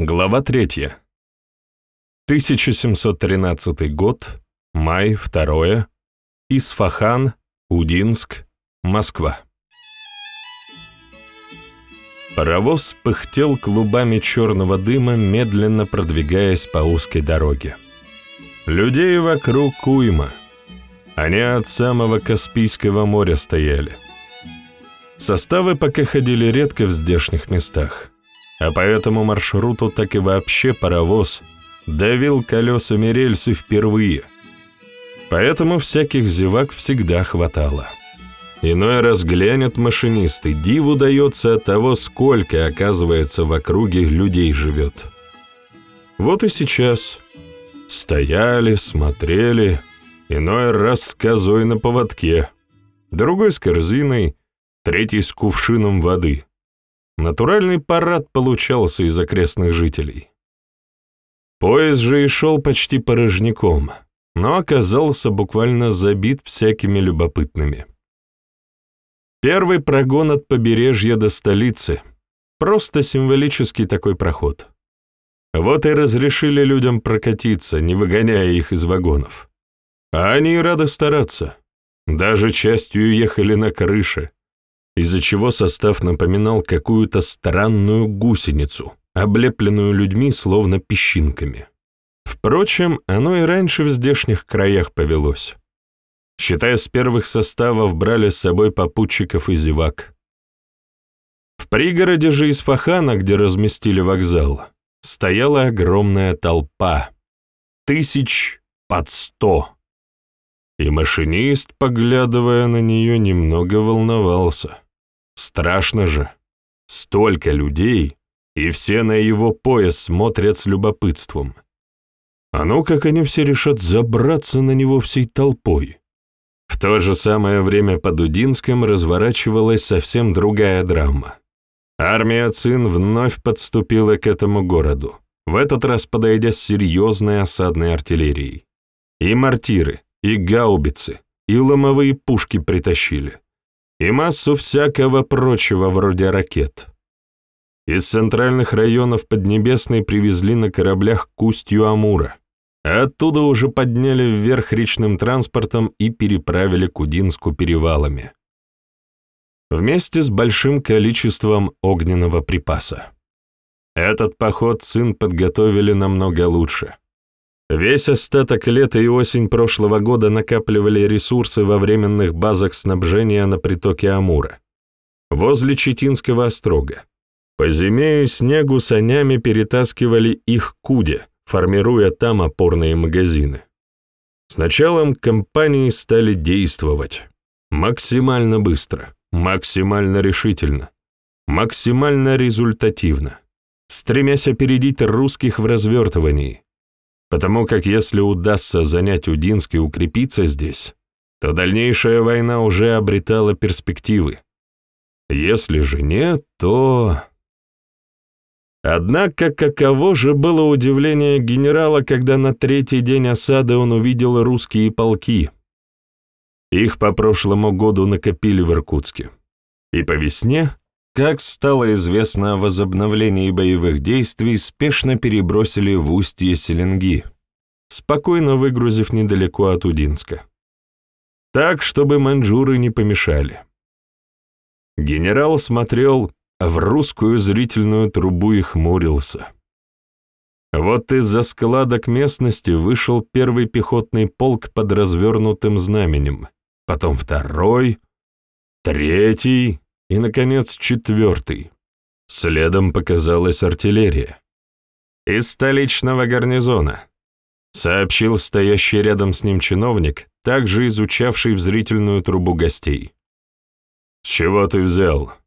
Глава 3. 1713 год, май 2, Исфахан, Удинск, Москва. Паровоз пыхтел клубами черного дыма, медленно продвигаясь по узкой дороге. Людей вокруг уйма. Они от самого Каспийского моря стояли. Составы пока ходили редко в здешних местах, а по этому маршруту так и вообще паровоз давил колесами рельсы впервые. Поэтому всяких зевак всегда хватало. Иной раз глянет машинист, и диву дается от того, сколько, оказывается, в округе людей живет. Вот и сейчас. Стояли, смотрели, иной раз с козой на поводке, другой с корзиной, третий с кувшином воды. Натуральный парад получался из окрестных жителей. Поезд же и шел почти порожняком, но оказался буквально забит всякими любопытными. Первый прогон от побережья до столицы. Просто символический такой проход. Вот и разрешили людям прокатиться, не выгоняя их из вагонов. А они и рады стараться. Даже частью ехали на крыше, из-за чего состав напоминал какую-то странную гусеницу, облепленную людьми словно песчинками. Впрочем, оно и раньше в здешних краях повелось. Считая, с первых составов брали с собой попутчиков и зевак. В пригороде же из Фахана, где разместили вокзал, стояла огромная толпа. Тысяч под сто. И машинист, поглядывая на нее, немного волновался. Страшно же. Столько людей, и все на его пояс смотрят с любопытством. А ну, как они все решат забраться на него всей толпой. В то же самое время под Удинском разворачивалась совсем другая драма. Армия Цин вновь подступила к этому городу, в этот раз подойдя с серьезной осадной артиллерией. И мортиры, и гаубицы, и ломовые пушки притащили, и массу всякого прочего вроде ракет. Из центральных районов Поднебесной привезли на кораблях к устью Амура, Оттуда уже подняли вверх речным транспортом и переправили к Удинску перевалами. Вместе с большим количеством огненного припаса. Этот поход сын подготовили намного лучше. Весь остаток лета и осень прошлого года накапливали ресурсы во временных базах снабжения на притоке Амура, возле Читинского острога. По зиме и снегу санями перетаскивали их к Уде, формируя там опорные магазины. С началом компании стали действовать максимально быстро, максимально решительно, максимально результативно, стремясь опередить русских в развертывании, потому как если удастся занять Удинск и укрепиться здесь, то дальнейшая война уже обретала перспективы. Если же нет, то... Однако каково же было удивление генерала, когда на третий день осады он увидел русские полки. Их по прошлому году накопили в Иркутске. И по весне, как стало известно о возобновлении боевых действий, спешно перебросили в устье Селенги, спокойно выгрузив недалеко от Удинска. Так, чтобы маньчжуры не помешали. Генерал смотрел в русскую зрительную трубу и хмурился. Вот из-за складок местности вышел первый пехотный полк под развернутым знаменем, потом второй, третий и, наконец, четвертый. Следом показалась артиллерия. «Из столичного гарнизона», — сообщил стоящий рядом с ним чиновник, также изучавший в зрительную трубу гостей. «С чего ты взял?»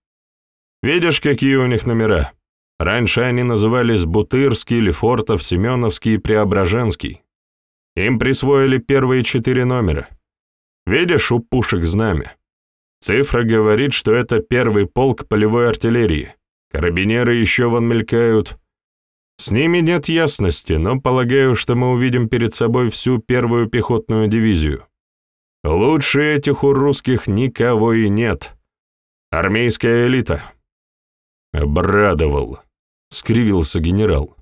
Видишь, какие у них номера? Раньше они назывались Бутырский, Лефортов, Семеновский и Преображенский. Им присвоили первые четыре номера. Видишь, у пушек знамя. Цифра говорит, что это первый полк полевой артиллерии. Карабинеры еще вон мелькают. С ними нет ясности, но полагаю, что мы увидим перед собой всю первую пехотную дивизию. Лучше этих у русских никого и нет. Армейская элита. «Обрадовал», — скривился генерал.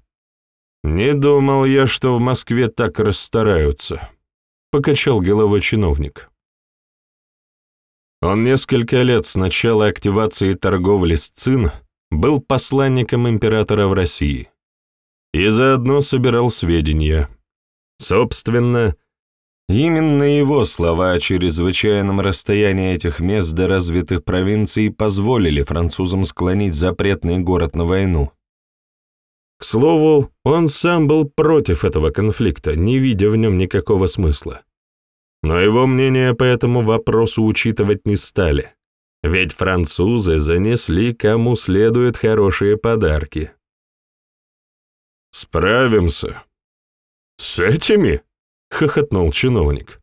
Не думал я, что в Москве так расстараются», — покачал головой чиновник. Он несколько лет с начала активации торговли с ЦИН был посланником императора в России и заодно собирал сведения. Собственно, именно его слова о чрезвычайном расстоянии этих мест до развитых провинций позволили французам склонить запретный город на войну. К слову, он сам был против этого конфликта, не видя в нем никакого смысла. Но его мнение по этому вопросу учитывать не стали, ведь французы занесли кому следует хорошие подарки. «Справимся». «С этими?» — хохотнул чиновник.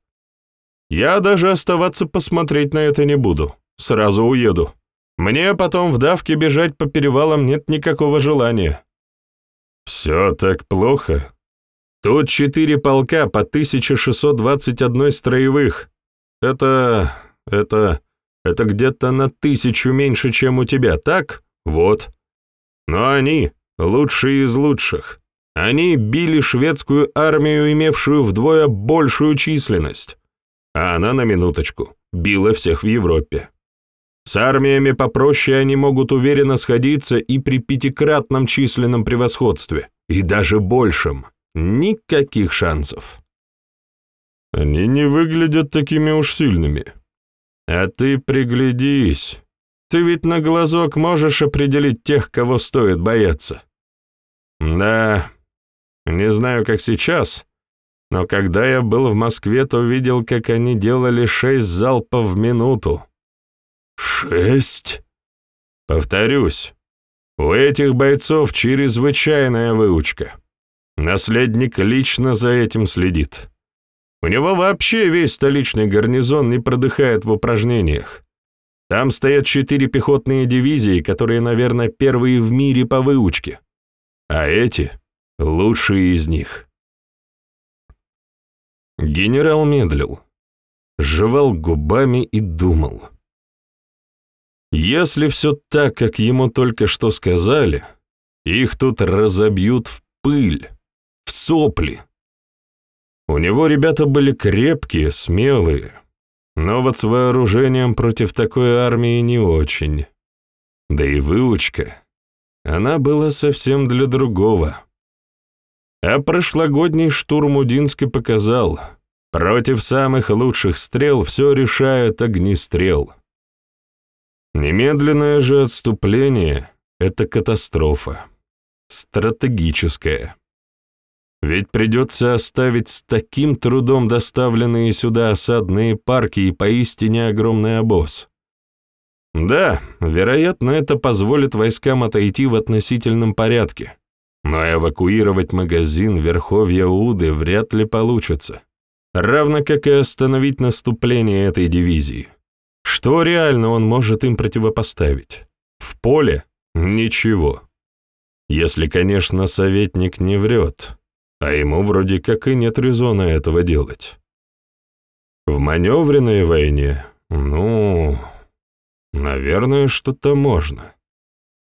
«Я даже оставаться посмотреть на это не буду. Сразу уеду. Мне потом в давке бежать по перевалам нет никакого желания». «Все так плохо?» Тут четыре полка по 1621 строевых. Это... это... это где-то на тысячу меньше, чем у тебя, так? Вот. Но они лучшие из лучших. Они били шведскую армию, имевшую вдвое большую численность. А она, на минуточку, била всех в Европе. С армиями попроще они могут уверенно сходиться и при пятикратном численном превосходстве, и даже большем. Никаких шансов. Они не выглядят такими уж сильными. А ты приглядись. Ты ведь на глазок можешь определить тех, кого стоит бояться. Да, не знаю, как сейчас, но когда я был в Москве, то видел, как они делали шесть залпов в минуту. Шесть? Повторюсь, у этих бойцов чрезвычайная выучка. Наследник лично за этим следит. У него вообще весь столичный гарнизон не продыхает в упражнениях. Там стоят четыре пехотные дивизии, которые, наверное, первые в мире по выучке. А эти — лучшие из них. Генерал медлил, жевал губами и думал. Если все так, как ему только что сказали, их тут разобьют в пыль в сопли. У него ребята были крепкие, смелые, но вот с вооружением против такой армии не очень. Да и выучка, она была совсем для другого. А прошлогодний штурм Удинска показал, против самых лучших стрел все решает огнестрел. Немедленное же отступление — это катастрофа. Стратегическая. Ведь придется оставить с таким трудом доставленные сюда осадные парки и поистине огромный обоз. Да, вероятно, это позволит войскам отойти в относительном порядке, но эвакуировать магазин Верховья Уды вряд ли получится, равно как и остановить наступление этой дивизии. Что реально он может им противопоставить? В поле? Ничего. Если, конечно, советник не врет а ему вроде как и нет резона этого делать. В маневренной войне, ну, наверное, что-то можно.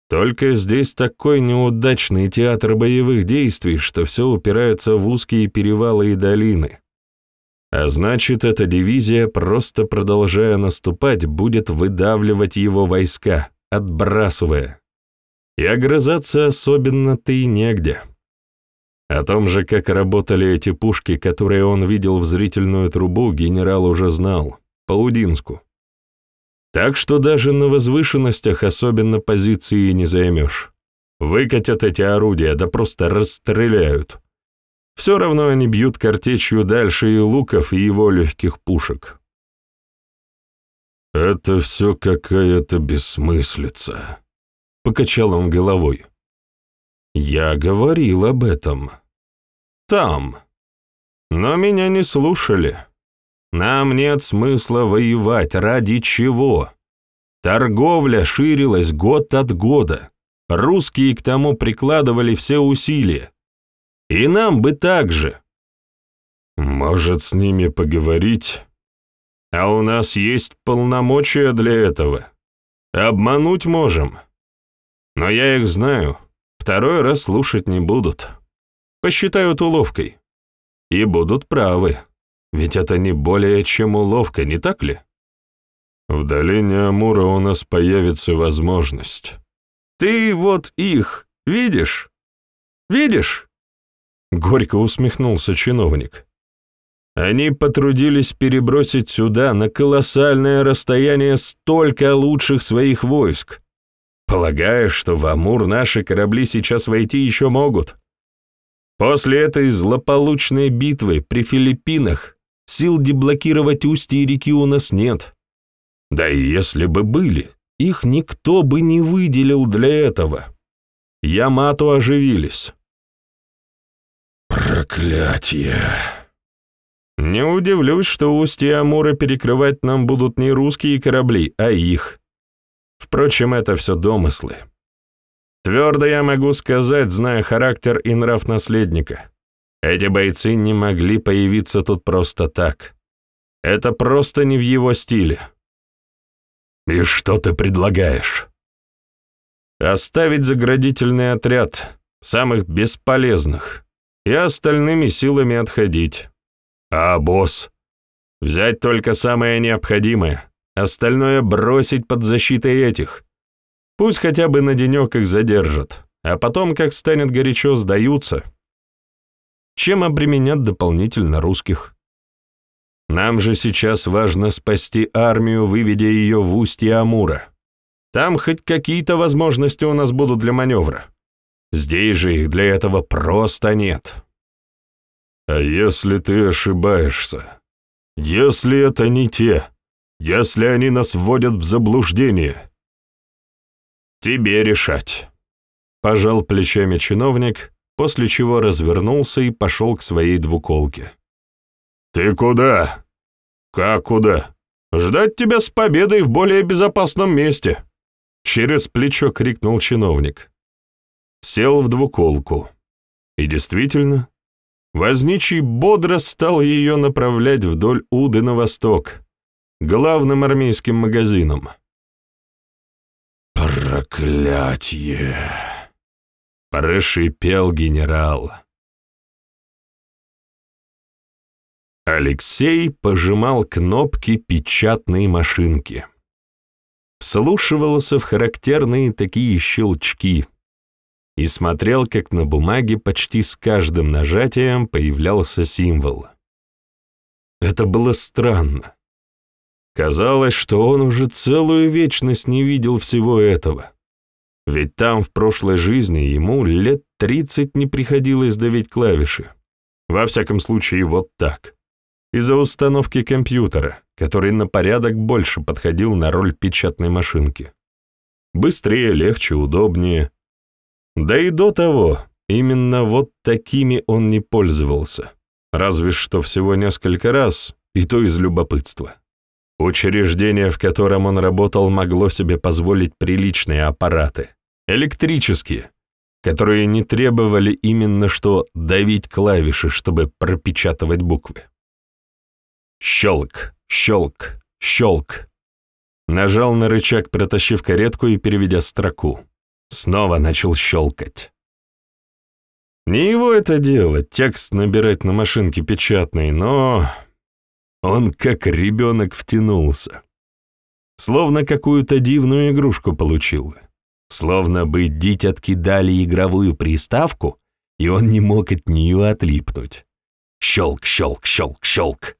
Только здесь такой неудачный театр боевых действий, что все упирается в узкие перевалы и долины. А значит, эта дивизия, просто продолжая наступать, будет выдавливать его войска, отбрасывая. И огрызаться особенно-то и негде. О том же, как работали эти пушки, которые он видел в зрительную трубу, генерал уже знал, по Удинску. Так что даже на возвышенностях особенно позиции не займешь. Выкатят эти орудия, да просто расстреляют. Все равно они бьют картечью дальше и луков, и его легких пушек. «Это все какая-то бессмыслица», — покачал он головой. «Я говорил об этом», там. Но меня не слушали. Нам нет смысла воевать. Ради чего? Торговля ширилась год от года. Русские к тому прикладывали все усилия. И нам бы так же. Может, с ними поговорить? А у нас есть полномочия для этого. Обмануть можем. Но я их знаю. Второй раз слушать не будут. посчитают уловкой. И будут правы, ведь это не более чем уловка, не так ли? В долине Амура у нас появится возможность. Ты вот их видишь? Видишь? Горько усмехнулся чиновник. Они потрудились перебросить сюда на колоссальное расстояние столько лучших своих войск. Полагаешь, что в Амур наши корабли сейчас войти еще могут? После этой злополучной битвы при Филиппинах сил деблокировать устье реки у нас нет. Да и если бы были, их никто бы не выделил для этого. Ямато оживились. Проклятие! Не удивлюсь, что устье Амура перекрывать нам будут не русские корабли, а их. Впрочем, это все домыслы. Твердо я могу сказать, зная характер и нрав наследника. Эти бойцы не могли появиться тут просто так. Это просто не в его стиле. И что ты предлагаешь? Оставить заградительный отряд, самых бесполезных, и остальными силами отходить. А босс? Взять только самое необходимое, остальное бросить под защитой этих. Пусть хотя бы на денек их задержат, а потом, как станет горячо, сдаются. Чем обременят дополнительно русских? Нам же сейчас важно спасти армию, выведя ее в устье Амура. Там хоть какие-то возможности у нас будут для маневра. Здесь же их для этого просто нет. А если ты ошибаешься? Если это не те? Если они нас вводят в заблуждение? Тебе решать. Пожал плечами чиновник, после чего развернулся и пошел к своей двуколке. «Ты куда?» «Как куда?» «Ждать тебя с победой в более безопасном месте!» Через плечо крикнул чиновник. Сел в двуколку. И действительно, Возничий бодро стал ее направлять вдоль Уды на восток, главным армейским магазином. «Проклятье!» — прошипел генерал. Алексей пожимал кнопки печатной машинки. Вслушивался в характерные такие щелчки — и смотрел, как на бумаге почти с каждым нажатием появлялся символ. Это было странно. Казалось, что он уже целую вечность не видел всего этого. Ведь там в прошлой жизни ему лет тридцать не приходилось давить клавиши. Во всяком случае, вот так. Из-за установки компьютера, который на порядок больше подходил на роль печатной машинки. Быстрее, легче, удобнее, да и до того, именно вот такими он не пользовался, разве что всего несколько раз, и то из любопытства. Учреждение, в котором он работал, могло себе позволить приличные аппараты, электрические, которые не требовали именно что давить клавиши, чтобы пропечатывать буквы. Щелк, щелк, щелк. Нажал на рычаг, протащив каретку и переведя строку. Снова начал щелкать. Не его это дело, текст набирать на машинке печатной, но он как ребенок втянулся. Словно какую-то дивную игрушку получил. Словно бы дитятки дали игровую приставку, и он не мог от нее отлипнуть. Щелк, щелк, щелк, щелк.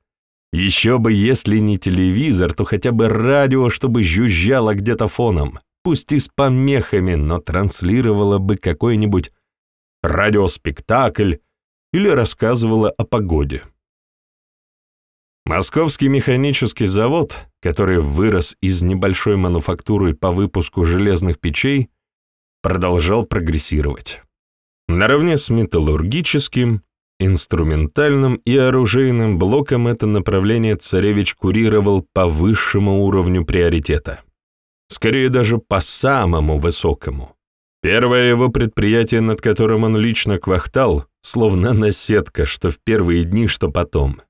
Еще бы, если не телевизор, то хотя бы радио, чтобы жужжало где-то фоном пусть и с помехами, но транслировала бы какой-нибудь радиоспектакль или рассказывала о погоде. Московский механический завод, который вырос из небольшой мануфактуры по выпуску железных печей, продолжал прогрессировать. Наравне с металлургическим, инструментальным и оружейным блоком это направление царевич курировал по высшему уровню приоритета скорее даже по самому высокому. Первое его предприятие, над которым он лично квахтал, словно наседка, что в первые дни, что потом.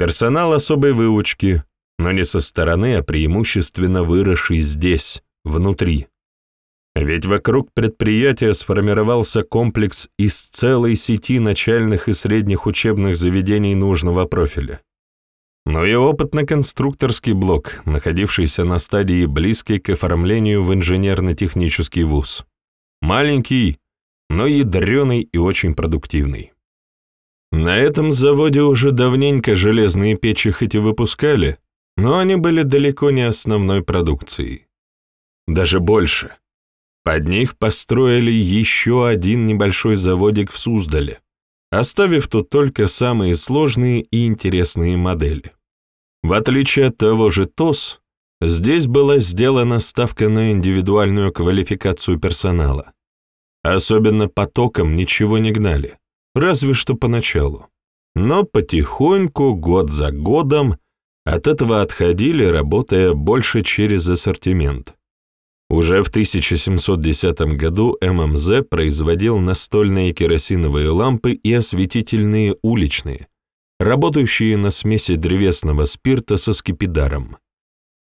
Персонал особой выучки, но не со стороны, а преимущественно выросший здесь, внутри. Ведь вокруг предприятия сформировался комплекс из целой сети начальных и средних учебных заведений нужного профиля. Но и опытно-конструкторский блок, находившийся на стадии близкой к оформлению в инженерно-технический вуз. Маленький, но ядреный и очень продуктивный. На этом заводе уже давненько железные печи хоть и выпускали, но они были далеко не основной продукцией. Даже больше. Под них построили еще один небольшой заводик в Суздале, оставив тут только самые сложные и интересные модели. В отличие от того же ТОС, здесь была сделана ставка на индивидуальную квалификацию персонала. Особенно потоком ничего не гнали, разве что поначалу. Но потихоньку, год за годом, от этого отходили, работая больше через ассортимент. Уже в 1710 году ММЗ производил настольные керосиновые лампы и осветительные уличные, работающие на смеси древесного спирта со скипидаром,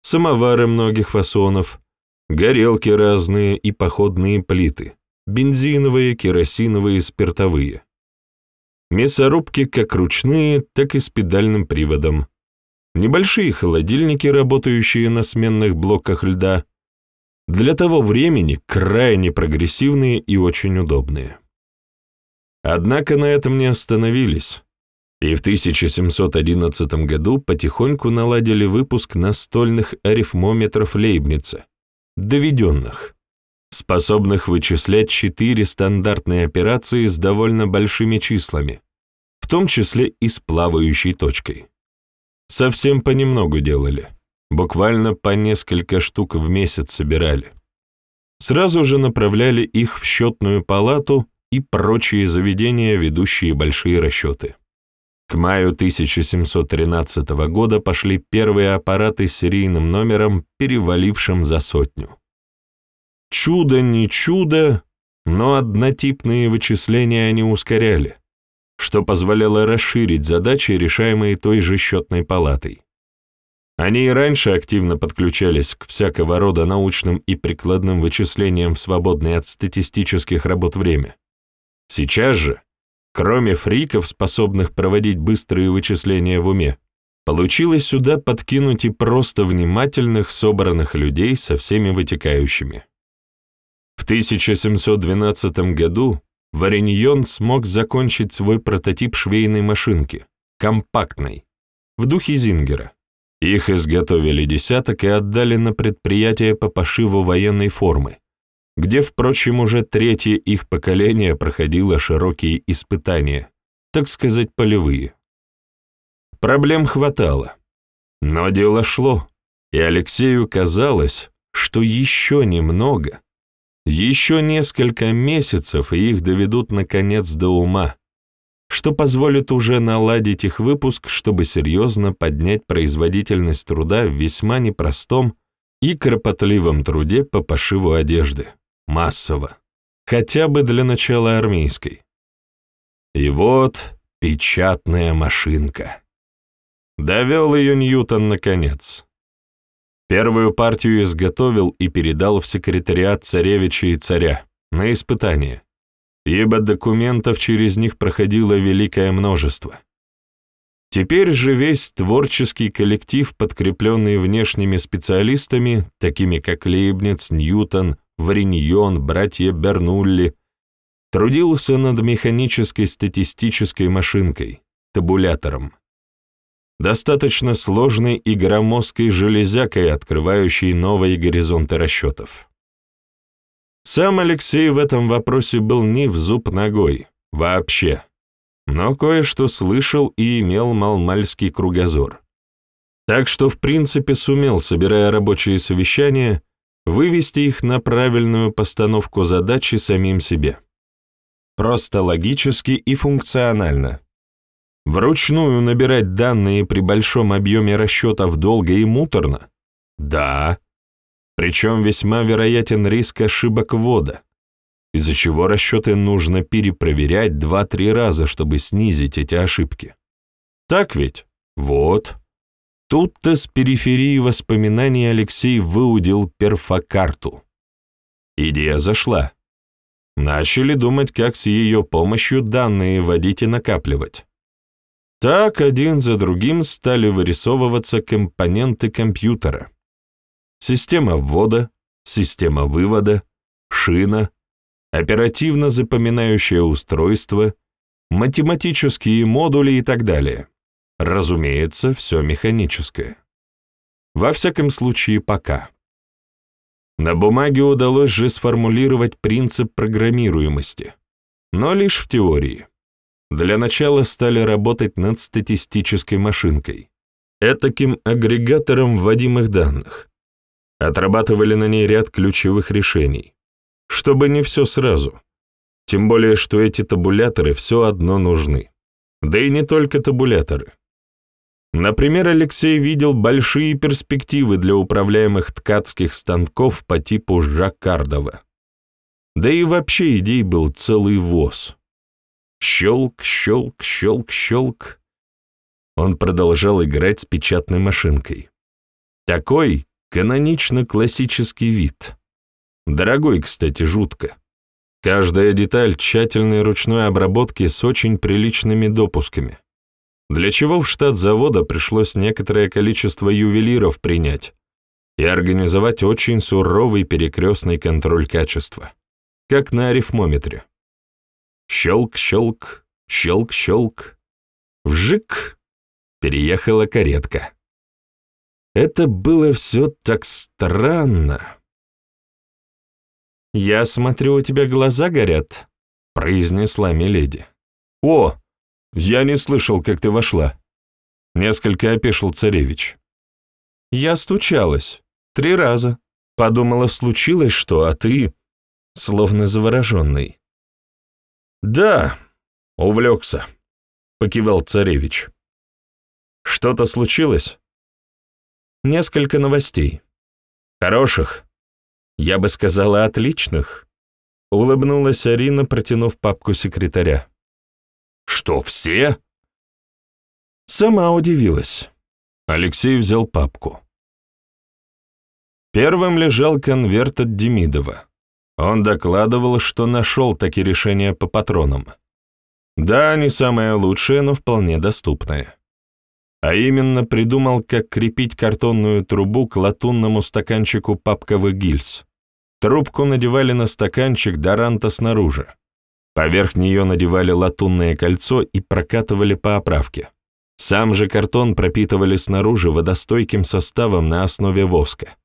самовары многих фасонов, горелки разные и походные плиты, бензиновые, керосиновые, спиртовые. Мясорубки как ручные, так и с педальным приводом. Небольшие холодильники, работающие на сменных блоках льда, для того времени крайне прогрессивные и очень удобные. Однако на этом не остановились, и в 1711 году потихоньку наладили выпуск настольных арифмометров Лейбница, доведенных, способных вычислять четыре стандартные операции с довольно большими числами, в том числе и с плавающей точкой. Совсем понемногу делали. Буквально по несколько штук в месяц собирали. Сразу же направляли их в счетную палату и прочие заведения, ведущие большие расчеты. К маю 1713 года пошли первые аппараты с серийным номером, перевалившим за сотню. Чудо не чудо, но однотипные вычисления они ускоряли, что позволяло расширить задачи, решаемые той же счетной палатой. Они и раньше активно подключались к всякого рода научным и прикладным вычислениям в свободное от статистических работ время. Сейчас же, кроме фриков, способных проводить быстрые вычисления в уме, получилось сюда подкинуть и просто внимательных, собранных людей со всеми вытекающими. В 1712 году Вареньон смог закончить свой прототип швейной машинки, компактной, в духе Зингера. Их изготовили десяток и отдали на предприятие по пошиву военной формы, где, впрочем, уже третье их поколение проходило широкие испытания, так сказать, полевые. Проблем хватало, но дело шло, и Алексею казалось, что еще немного, еще несколько месяцев, и их доведут, наконец, до ума, что позволит уже наладить их выпуск, чтобы серьезно поднять производительность труда в весьма непростом и кропотливом труде по пошиву одежды, массово, хотя бы для начала армейской. И вот печатная машинка. Довел ее Ньютон наконец. Первую партию изготовил и передал в секретариат царевича и царя на испытание ибо документов через них проходило великое множество. Теперь же весь творческий коллектив, подкрепленный внешними специалистами, такими как Лейбниц, Ньютон, Вариньон, братья Бернулли, трудился над механической статистической машинкой, табулятором. Достаточно сложной и громоздкой железякой, открывающей новые горизонты расчетов. Сам Алексей в этом вопросе был не в зуб ногой, вообще, но кое-что слышал и имел малмальский кругозор. Так что, в принципе, сумел, собирая рабочие совещания, вывести их на правильную постановку задачи самим себе. Просто логически и функционально. Вручную набирать данные при большом объеме расчетов долго и муторно? Да, причем весьма вероятен риск ошибок ввода, из-за чего расчеты нужно перепроверять 2-3 раза, чтобы снизить эти ошибки. Так ведь? Вот. Тут-то с периферии воспоминаний Алексей выудил перфокарту. Идея зашла. Начали думать, как с ее помощью данные вводить и накапливать. Так один за другим стали вырисовываться компоненты компьютера. Система ввода, система вывода, шина, оперативно запоминающее устройство, математические модули и так далее. Разумеется, все механическое. Во всяком случае, пока. На бумаге удалось же сформулировать принцип программируемости, но лишь в теории. Для начала стали работать над статистической машинкой, этаким агрегатором вводимых данных. Отрабатывали на ней ряд ключевых решений, чтобы не все сразу. Тем более, что эти табуляторы все одно нужны. Да и не только табуляторы. Например, Алексей видел большие перспективы для управляемых ткацких станков по типу Жаккардова. Да и вообще идей был целый воз. Щелк, щелк, щелк, щелк. Он продолжал играть с печатной машинкой. Такой канонично-классический вид. Дорогой, кстати, жутко. Каждая деталь тщательной ручной обработки с очень приличными допусками. Для чего в штат завода пришлось некоторое количество ювелиров принять и организовать очень суровый перекрестный контроль качества, как на арифмометре. Щелк-щелк, щелк-щелк. Вжик! Переехала каретка. Это было все так странно. «Я смотрю, у тебя глаза горят», — произнесла Миледи. «О, я не слышал, как ты вошла», — несколько опешил царевич. «Я стучалась. Три раза. Подумала, случилось что, а ты...» Словно завороженный. «Да, увлекся», — покивал царевич. «Что-то случилось?» «Несколько новостей. Хороших. Я бы сказала, отличных», — улыбнулась Арина, протянув папку секретаря. «Что, все?» Сама удивилась. Алексей взял папку. Первым лежал конверт от Демидова. Он докладывал, что нашел такие решения по патронам. Да, не самое лучшее, но вполне доступное. А именно придумал, как крепить картонную трубу к латунному стаканчику папковых гильз. Трубку надевали на стаканчик Доранта снаружи. Поверх нее надевали латунное кольцо и прокатывали по оправке. Сам же картон пропитывали снаружи водостойким составом на основе воска.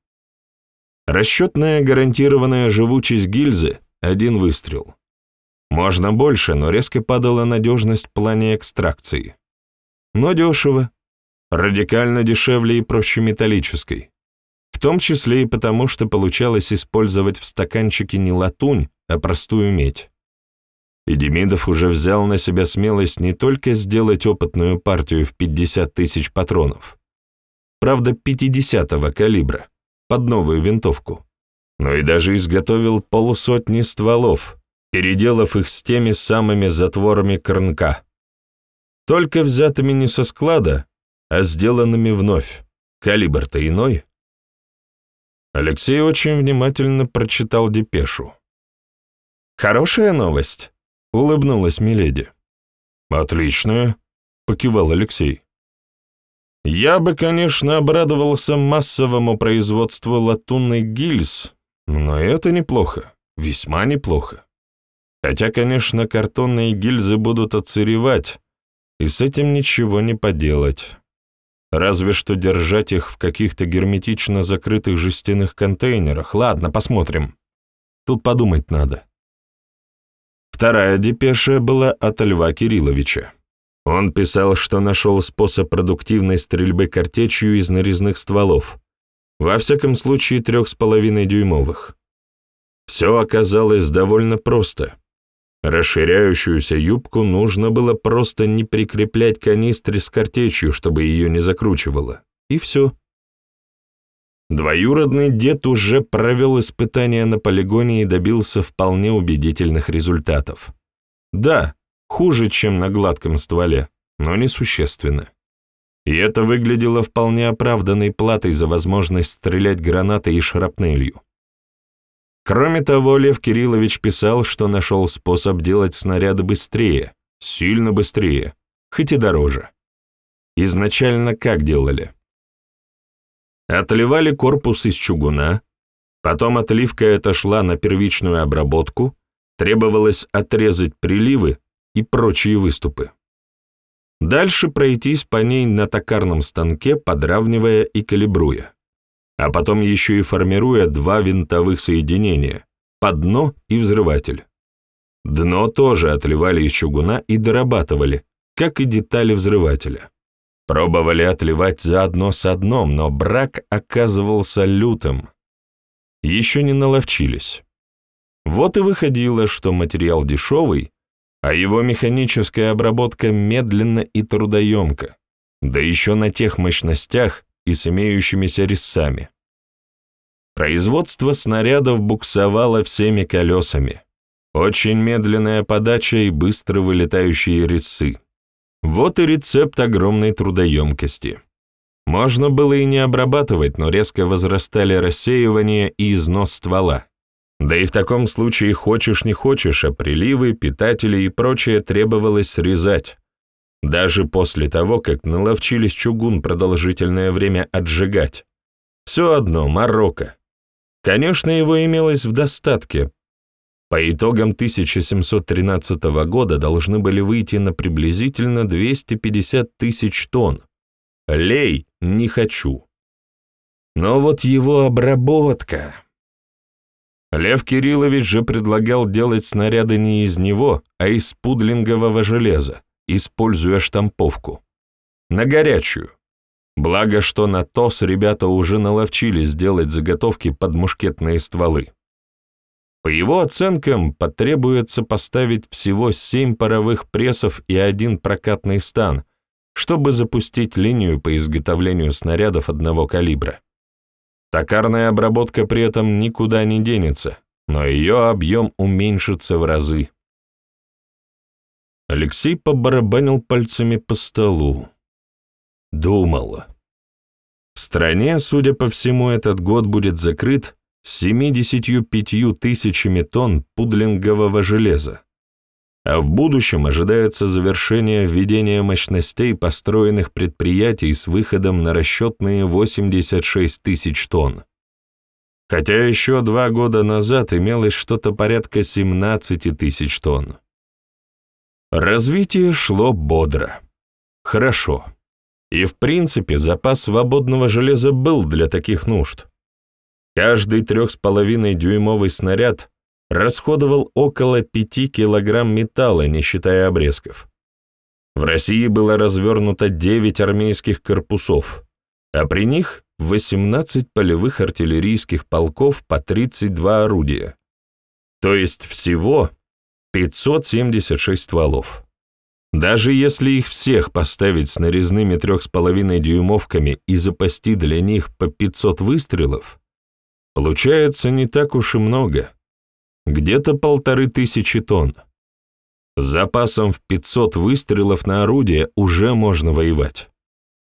Расчетная гарантированная живучесть гильзы — один выстрел. Можно больше, но резко падала надежность в плане экстракции. Но дешево, радикально дешевле и проще металлической. В том числе и потому, что получалось использовать в стаканчике не латунь, а простую медь. И Демидов уже взял на себя смелость не только сделать опытную партию в 50 тысяч патронов, правда, 50-го калибра, под новую винтовку, но и даже изготовил полусотни стволов, переделав их с теми самыми затворами корнка. Только взятыми не со склада, а сделанными вновь. Калибр-то иной. Алексей очень внимательно прочитал депешу. «Хорошая новость», — улыбнулась Миледи. «Отличная», — покивал Алексей. Я бы, конечно, обрадовался массовому производству латунных гильз, но это неплохо, весьма неплохо. Хотя, конечно, картонные гильзы будут отсыревать, и с этим ничего не поделать. Разве что держать их в каких-то герметично закрытых жестяных контейнерах. Ладно, посмотрим. Тут подумать надо. Вторая депеша была от Льва Кирилловича. Он писал, что нашел способ продуктивной стрельбы картечью из нарезных стволов, во всяком случае трех с половиной дюймовых. Все оказалось довольно просто. Расширяющуюся юбку нужно было просто не прикреплять канистре с картечью, чтобы ее не закручивало. И все. Двоюродный дед уже провел испытания на полигоне и добился вполне убедительных результатов. Да, Хуже, чем на гладком стволе, но несущественно. И это выглядело вполне оправданной платой за возможность стрелять гранатой и шрапнелью. Кроме того, Лев Кириллович писал, что нашел способ делать снаряды быстрее, сильно быстрее, хоть и дороже. Изначально как делали? Отливали корпус из чугуна, потом отливка эта шла на первичную обработку, требовалось отрезать приливы и прочие выступы. Дальше пройтись по ней на токарном станке, подравнивая и калибруя а потом еще и формируя два винтовых соединения – под дно и взрыватель. Дно тоже отливали из чугуна и дорабатывали, как и детали взрывателя. Пробовали отливать заодно с одном, но брак оказывался лютым. Еще не наловчились. Вот и выходило, что материал дешевый, а его механическая обработка медленна и трудоемка, да еще на тех мощностях, и с имеющимися резцами. Производство снарядов буксовало всеми колесами. Очень медленная подача и быстро вылетающие резцы. Вот и рецепт огромной трудоемкости. Можно было и не обрабатывать, но резко возрастали рассеивание и износ ствола. Да и в таком случае хочешь не хочешь, а приливы, питатели и прочее требовалось срезать, даже после того, как наловчились чугун продолжительное время отжигать. Все одно Марокко. Конечно, его имелось в достатке. По итогам 1713 года должны были выйти на приблизительно 250 тысяч тонн. Лей не хочу. Но вот его обработка... Лев Кириллович же предлагал делать снаряды не из него, а из пудлингового железа используя штамповку. На горячую. Благо, что на ТОС ребята уже наловчились делать заготовки под мушкетные стволы. По его оценкам, потребуется поставить всего семь паровых прессов и один прокатный стан, чтобы запустить линию по изготовлению снарядов одного калибра. Токарная обработка при этом никуда не денется, но ее объем уменьшится в разы. Алексей побарабанил пальцами по столу. Думал. В стране, судя по всему, этот год будет закрыт 75 тысячами тонн пудлингового железа, а в будущем ожидается завершение введения мощностей построенных предприятий с выходом на расчетные 86 тысяч тонн. Хотя еще два года назад имелось что-то порядка 17 тысяч тонн. Развитие шло бодро. Хорошо. И в принципе запас свободного железа был для таких нужд. Каждый трех с половиной дюймовый снаряд расходовал около пяти килограмм металла, не считая обрезков. В России было развернуто 9 армейских корпусов, а при них 18 полевых артиллерийских полков по 32 орудия. То есть всего 576 стволов. Даже если их всех поставить с нарезными 3,5 дюймовками и запасти для них по 500 выстрелов, получается не так уж и много, где-то полторы тысячи тонн. С запасом в 500 выстрелов на орудие уже можно воевать.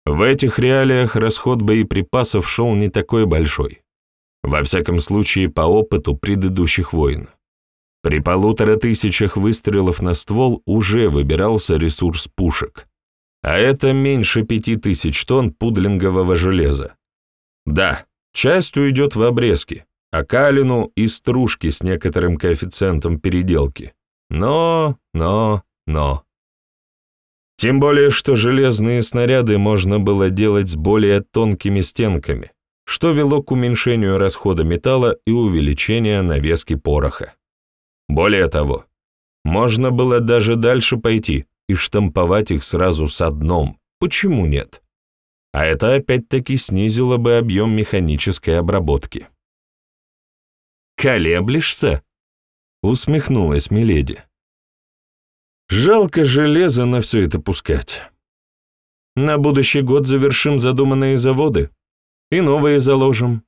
В этих реалиях расход боеприпасов шел не такой большой. Во всяком случае, по опыту предыдущих войн. При полутора тысячах выстрелов на ствол уже выбирался ресурс пушек, а это меньше пяти тысяч тонн пудлингового железа. Да, часть уйдет в обрезки, а калину и стружки с некоторым коэффициентом переделки. Но, но, но. Тем более, что железные снаряды можно было делать с более тонкими стенками, что вело к уменьшению расхода металла и увеличению навески пороха. Более того, можно было даже дальше пойти и штамповать их сразу с одном. Почему нет? А это опять-таки снизило бы объем механической обработки. «Колеблешься?» — усмехнулась Миледи. «Жалко железо на все это пускать. На будущий год завершим задуманные заводы и новые заложим.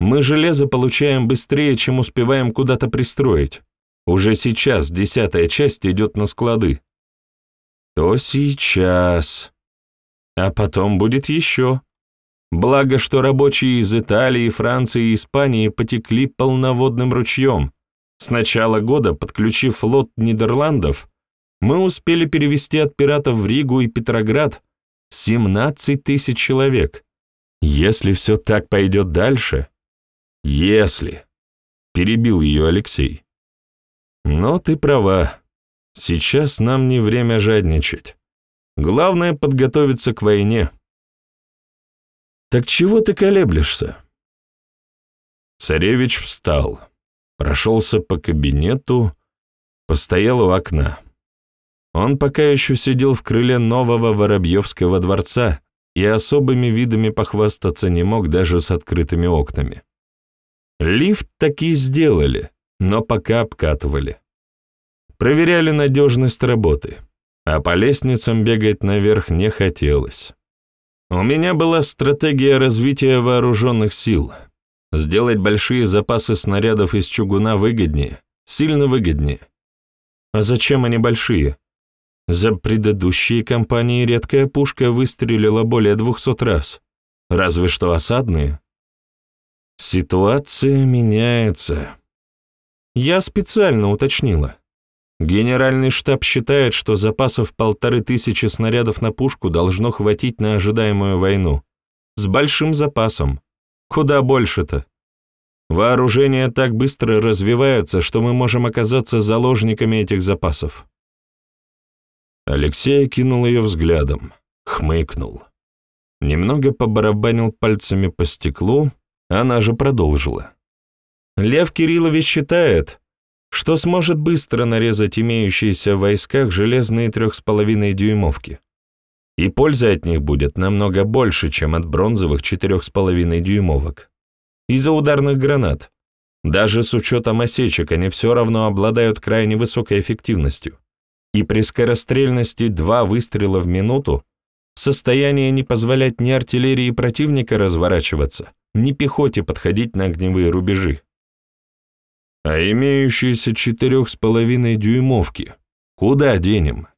Мы железо получаем быстрее, чем успеваем куда-то пристроить. Уже сейчас десятая часть идет на склады. То сейчас. А потом будет еще. Благо, что рабочие из Италии, Франции и Испании потекли полноводным ручьем. С начала года, подключив флот Нидерландов, мы успели перевести от пиратов в Ригу и Петроград 17 тысяч человек. Если все так пойдет дальше... Если... Перебил ее Алексей. Но ты права. Сейчас нам не время жадничать. Главное — подготовиться к войне. Так чего ты колеблешься? Царевич встал, прошелся по кабинету, постоял у окна. Он пока еще сидел в крыле нового Воробьевского дворца и особыми видами похвастаться не мог даже с открытыми окнами. Лифт таки сделали, но пока обкатывали. Проверяли надежность работы, а по лестницам бегать наверх не хотелось. У меня была стратегия развития вооруженных сил. Сделать большие запасы снарядов из чугуна выгоднее, сильно выгоднее. А зачем они большие? За предыдущие кампании редкая пушка выстрелила более двухсот раз. Разве что осадные. Ситуация меняется. Я специально уточнила. Генеральный штаб считает, что запасов полторы тысячи снарядов на пушку должно хватить на ожидаемую войну. С большим запасом. Куда больше-то? Вооружение так быстро развивается, что мы можем оказаться заложниками этих запасов. Алексей кинул ее взглядом, хмыкнул. Немного побарабанил пальцами по стеклу, она же продолжила. Лев Кириллович считает, что сможет быстро нарезать имеющиеся в войсках железные трех с половиной дюймовки. И польза от них будет намного больше, чем от бронзовых четырех с половиной дюймовок. Из-за ударных гранат. Даже с учетом осечек они все равно обладают крайне высокой эффективностью и при скорострельности два выстрела в минуту в состоянии не позволять ни артиллерии противника разворачиваться, ни пехоте подходить на огневые рубежи. А имеющиеся четырех с половиной дюймовки куда денем?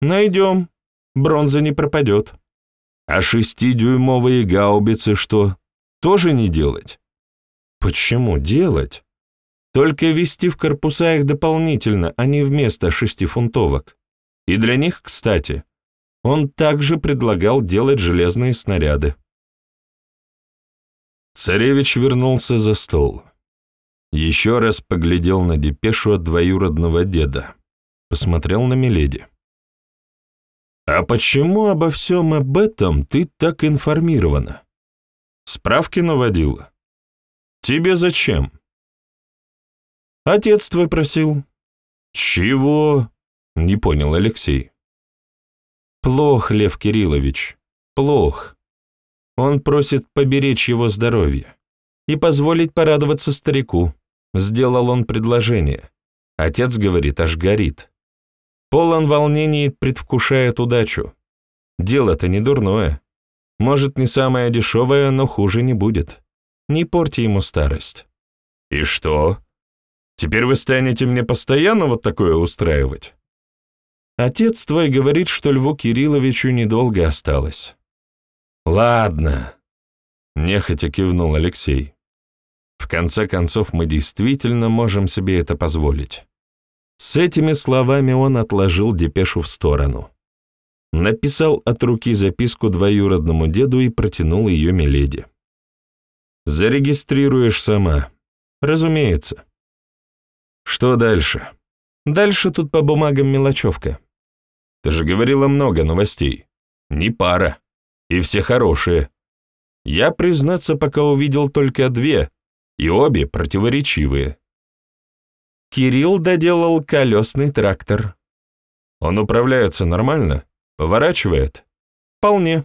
Найдем, бронза не пропадет. А шестидюймовые гаубицы что, тоже не делать? Почему делать? Только ввести в корпуса их дополнительно, а не вместо шестифунтовок. И для них, кстати, он также предлагал делать железные снаряды. Царевич вернулся за стол. Еще раз поглядел на депешу от двоюродного деда. Посмотрел на Миледи. «А почему обо всем об этом ты так информирована? Справки наводила? Тебе зачем?» Отец твой просил. Чего? Не понял Алексей. Плох, Лев Кириллович, плох. Он просит поберечь его здоровье и позволить порадоваться старику. Сделал он предложение. Отец говорит, аж горит. Полон волнений предвкушает удачу. Дело-то не дурное. Может, не самое дешевое, но хуже не будет. Не порти ему старость. И что? Теперь вы станете мне постоянно вот такое устраивать? Отец твой говорит, что Льву Кирилловичу недолго осталось. Ладно, нехотя кивнул Алексей. В конце концов, мы действительно можем себе это позволить. С этими словами он отложил депешу в сторону. Написал от руки записку двоюродному деду и протянул ее Миледи. «Зарегистрируешь сама. Разумеется. Что дальше? Дальше тут по бумагам мелочевка. Ты же говорила много новостей. Не пара. И все хорошие. Я, признаться, пока увидел только две, и обе противоречивые. Кирилл доделал колесный трактор. Он управляется нормально? Поворачивает? Вполне.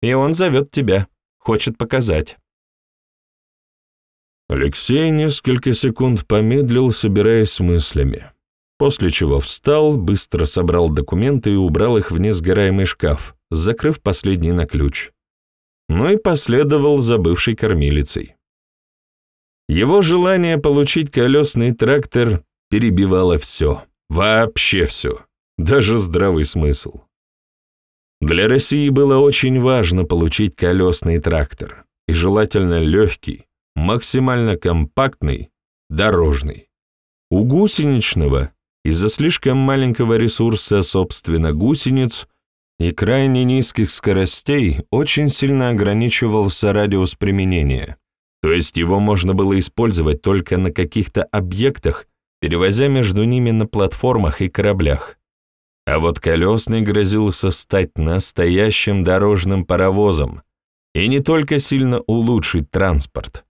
И он зовет тебя, хочет показать. Алексей несколько секунд помедлил, собираясь с мыслями, после чего встал, быстро собрал документы и убрал их в несгораемый шкаф, закрыв последний на ключ. Ну и последовал за бывшей кормилицей. Его желание получить колесный трактор перебивало все, вообще все, даже здравый смысл. Для России было очень важно получить колесный трактор, и желательно легкий, максимально компактный, дорожный. У гусеничного из-за слишком маленького ресурса, собственно, гусениц и крайне низких скоростей очень сильно ограничивался радиус применения, то есть его можно было использовать только на каких-то объектах, перевозя между ними на платформах и кораблях. А вот колесный грозился стать настоящим дорожным паровозом и не только сильно улучшить транспорт,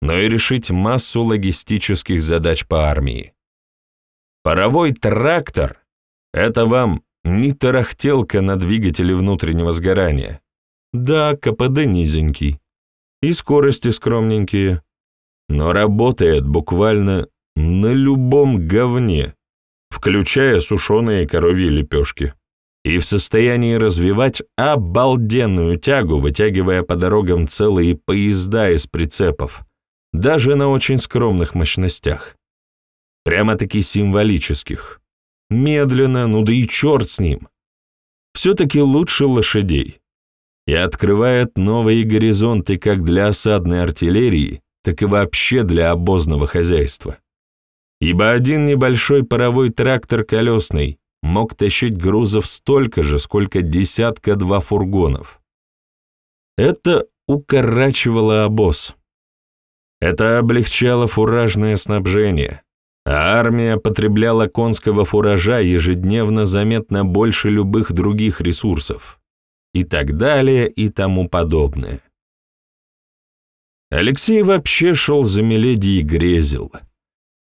но и решить массу логистических задач по армии. Паровой трактор — это вам не тарахтелка на двигателе внутреннего сгорания. Да, КПД низенький, и скорости скромненькие, но работает буквально на любом говне, включая сушеные коровьи лепешки, и в состоянии развивать обалденную тягу, вытягивая по дорогам целые поезда из прицепов, даже на очень скромных мощностях. Прямо-таки символических. Медленно, ну да и черт с ним. Все-таки лучше лошадей. И открывает новые горизонты как для осадной артиллерии, так и вообще для обозного хозяйства. Ибо один небольшой паровой трактор колесный мог тащить грузов столько же, сколько десятка-два фургонов. Это укорачивало обоз. Это облегчало фуражное снабжение, а армия потребляла конского фуража ежедневно заметно больше любых других ресурсов и так далее и тому подобное. Алексей вообще шел за Миледи и грезил.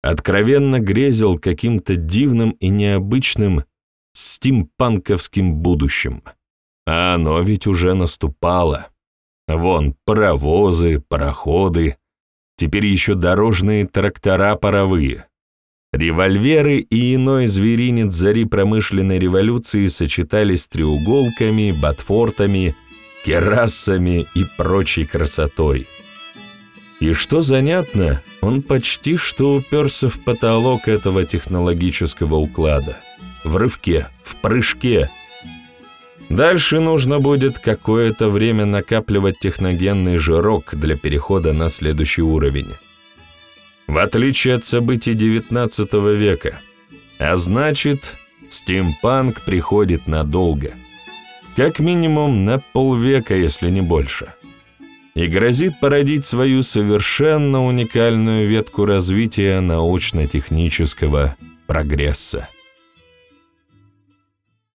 Откровенно грезил каким-то дивным и необычным стимпанковским будущим. А оно ведь уже наступало. Вон паровозы, пароходы, теперь еще дорожные трактора паровые. Револьверы и иной зверинец зари промышленной революции сочетались с треуголками, ботфортами, керасами и прочей красотой. И что занятно, он почти что уперся в потолок этого технологического уклада. В рывке, в прыжке. Дальше нужно будет какое-то время накапливать техногенный жирок для перехода на следующий уровень в отличие от событий XIX века. А значит, стимпанк приходит надолго. Как минимум на полвека, если не больше. И грозит породить свою совершенно уникальную ветку развития научно-технического прогресса.